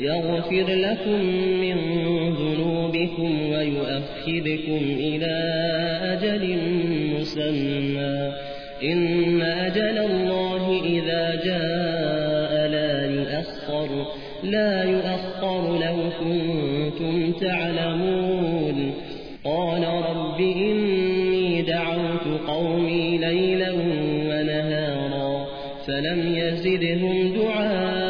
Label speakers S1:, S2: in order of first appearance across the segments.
S1: يغفر لكم من ذنوبكم ويؤخذكم إلى أجل مسمى. إن أجل الله إذا جاء لا يؤخر لا يؤخر لو كنتم تعلمون. قال رب إني دعوت قومي ليلا ونهارا فلم يزدهم دعائي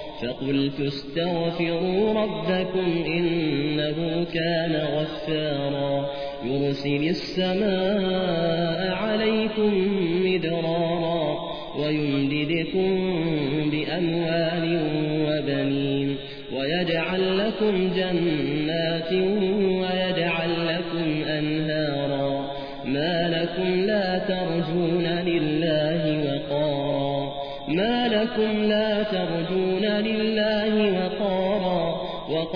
S1: فقلت استغفروا ربكم إنه كان غفارا يرسل السماء عليكم مدرارا ويمددكم بأموال وبنين ويجعل لكم جنات ويجعل لكم أنهارا ما لكم لا ترجون لله وقارا ما لكم لا ترجون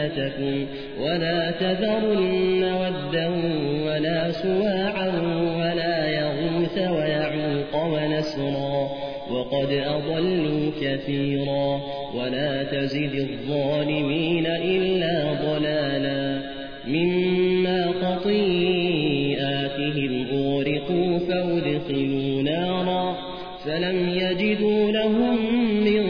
S1: آلهتكم ولا تذرن ودا ولا سواعا ولا يغوث ويعوق ونسرا وقد أضلوا كثيرا ولا تزد الظالمين إلا ضلالا مما خطيئاتهم أغرقوا فأدخلوا نارا فلم يجدوا لهم من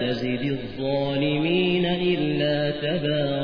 S1: تزد الظالمين إلا تبارا